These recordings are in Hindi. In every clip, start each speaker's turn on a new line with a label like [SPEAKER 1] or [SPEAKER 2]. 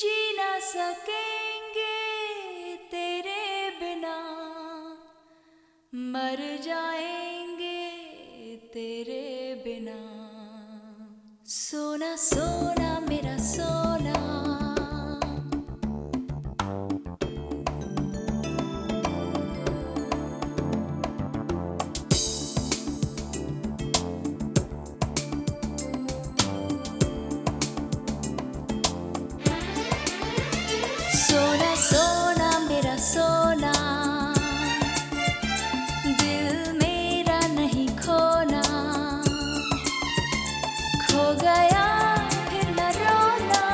[SPEAKER 1] जी ना सकेंगे तेरे बिना। मर जाएँगे तेरे बिना। सोना सोना मेरा सोना। सोना सोना मेरा सोना दिल मेरा नहीं खोना खो गया फिर न रोना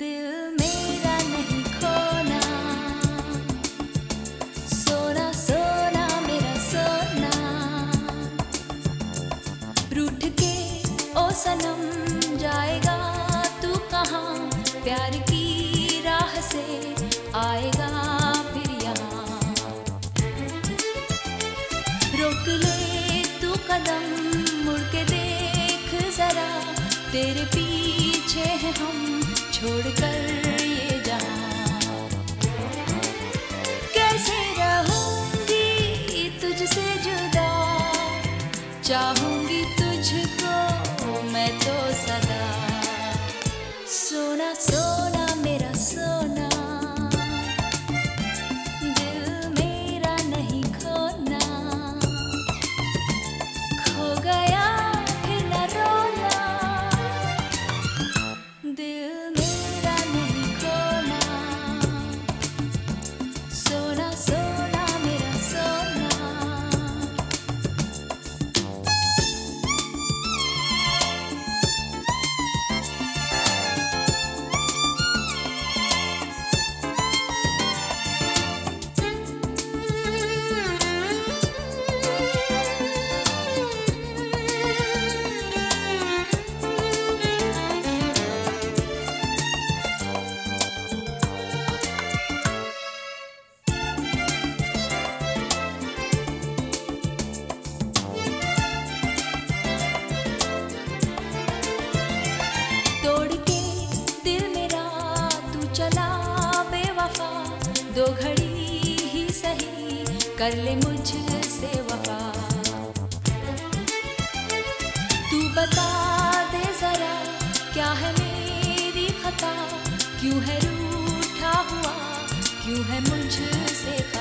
[SPEAKER 1] नहीं खोना सोना सोना मेरा सोना रूठ के ओ सनम जाएगा तू कहाँ प्यार की राह से आएगा फिर यहाँ। रोक ले तू कदम, मुड़ के देख जरा। तेरे पीछे हैं हम छोड़कर ये जहाँ कैसे रहूँगी तुझसे जुदा? चाहूँगी दो घड़ी ही सही, कर ले मुझसे वफा तू बता दे जरा, क्या है मेरी खता? क्यों है रूठा हुआ? क्यों है मुझसे खफा